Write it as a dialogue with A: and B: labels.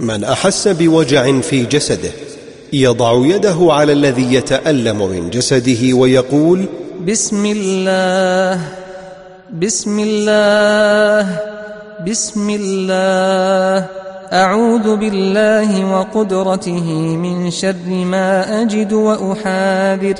A: من أحس بوجع في جسده يضع يده على الذي يتألم من جسده ويقول
B: بسم الله بسم الله بسم الله. أعوذ بالله وقدرته من شر ما أجد وأحاذر.